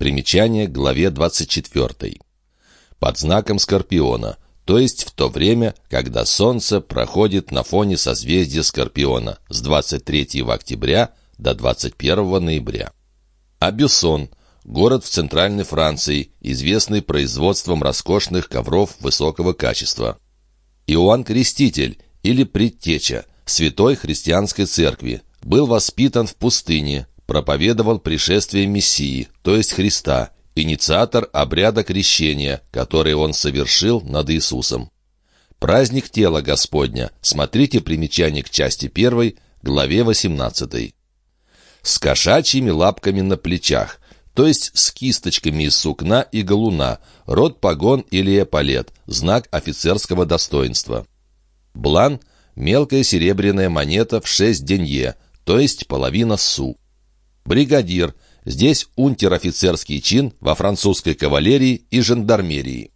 Примечание к главе 24. Под знаком Скорпиона, то есть в то время, когда Солнце проходит на фоне созвездия Скорпиона с 23 октября до 21 ноября. Абюсон – город в центральной Франции, известный производством роскошных ковров высокого качества. Иоанн Креститель или Предтеча, святой христианской церкви, был воспитан в пустыне, проповедовал пришествие Мессии, то есть Христа, инициатор обряда крещения, который он совершил над Иисусом. Праздник тела Господня. Смотрите примечание к части 1, главе 18. С кошачьими лапками на плечах, то есть с кисточками из сукна и галуна, род погон или эполет, знак офицерского достоинства. Блан – мелкая серебряная монета в 6 денье, то есть половина су. Бригадир. Здесь унтер-офицерский чин во французской кавалерии и жандармерии.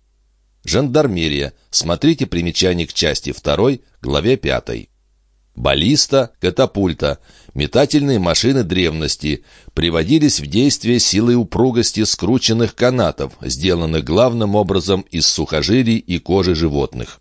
Жандармерия. Смотрите примечание к части 2, главе 5. Баллиста, катапульта, метательные машины древности приводились в действие силой упругости скрученных канатов, сделанных главным образом из сухожилий и кожи животных.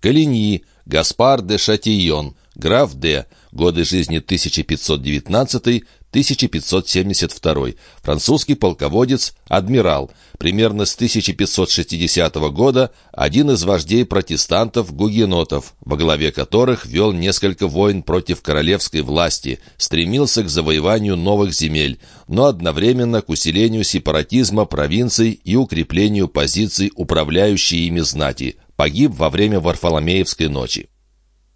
Калиньи, Гаспар де Шатийон, граф Д. Годы жизни 1519-1572. Французский полководец, адмирал. Примерно с 1560 года один из вождей протестантов-гугенотов, во главе которых вел несколько войн против королевской власти, стремился к завоеванию новых земель, но одновременно к усилению сепаратизма провинций и укреплению позиций управляющей ими знати. Погиб во время Варфоломеевской ночи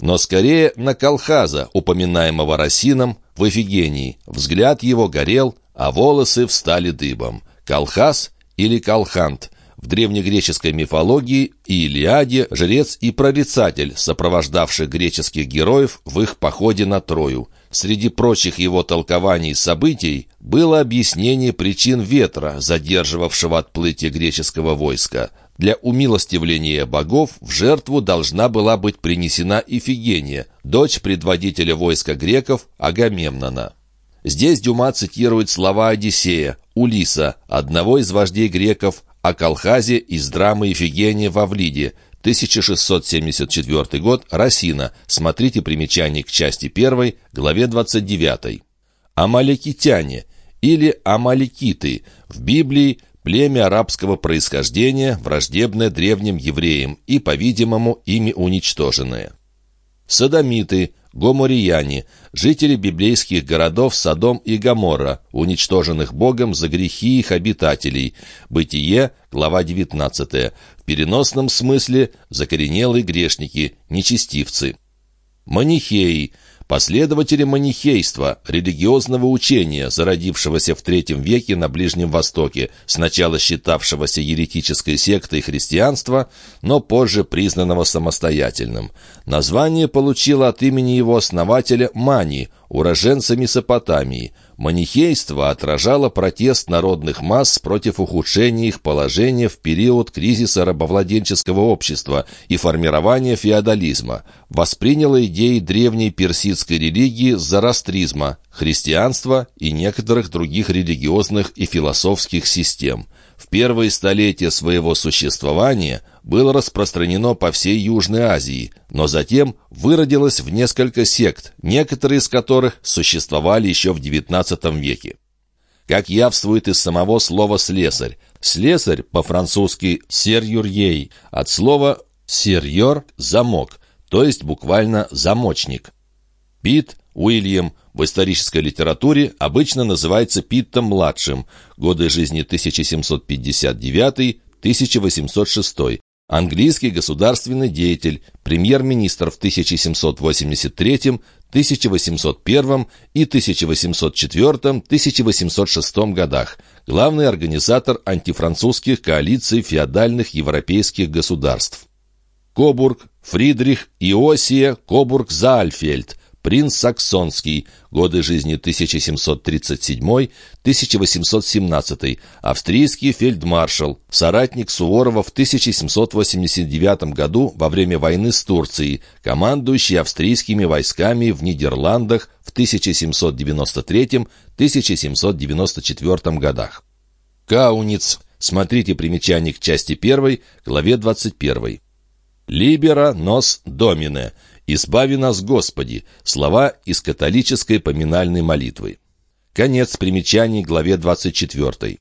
но скорее на колхаза, упоминаемого Росином в Эфигении. Взгляд его горел, а волосы встали дыбом. Колхаз или колхант – в древнегреческой мифологии и Илиаде жрец и прорицатель, сопровождавший греческих героев в их походе на Трою. Среди прочих его толкований событий было объяснение причин ветра, задерживавшего отплытие греческого войска. Для умилостивления богов в жертву должна была быть принесена Ифигения, дочь предводителя войска греков Агамемнона. Здесь Дюма цитирует слова Одиссея, Улиса, одного из вождей греков, о колхазе из драмы «Ифигения в Авлиде», 1674 год, Росина. Смотрите примечание к части 1, главе 29. Амаликитяне или амаликиты в Библии племя арабского происхождения, враждебное древним евреям и, по-видимому, ими уничтоженное. Содомиты, гоморияне, жители библейских городов Содом и Гоморра, уничтоженных Богом за грехи их обитателей. Бытие, глава 19. В переносном смысле закоренелые грешники, нечестивцы. Манихеи – Последователи манихейства, религиозного учения, зародившегося в III веке на Ближнем Востоке, сначала считавшегося еретической сектой христианства, но позже признанного самостоятельным. Название получило от имени его основателя Мани, уроженца Месопотамии. Манихейство отражало протест народных масс против ухудшения их положения в период кризиса рабовладенческого общества и формирования феодализма. Восприняло идеи древней персидской религии зороастризма, христианства и некоторых других религиозных и философских систем в первые столетия своего существования было распространено по всей Южной Азии, но затем выродилось в несколько сект, некоторые из которых существовали еще в XIX веке. Как явствует из самого слова «слесарь», слесарь по-французски «серюрьей» от слова «серьер» — «замок», то есть буквально «замочник». Пит, Уильям в исторической литературе обычно называется Питтом-младшим, годы жизни 1759-1806, английский государственный деятель, премьер-министр в 1783, 1801 и 1804-1806 годах, главный организатор антифранцузских коалиций феодальных европейских государств. Кобург, Фридрих Иосия Кобург-Заальфельд, принц Саксонский, годы жизни 1737-1817, австрийский фельдмаршал, соратник Суворова в 1789 году во время войны с Турцией, командующий австрийскими войсками в Нидерландах в 1793-1794 годах. Кауниц. Смотрите примечание к части 1, главе 21. «Либера нос домине» «Избави нас, Господи» — слова из католической поминальной молитвы. Конец примечаний главе 24.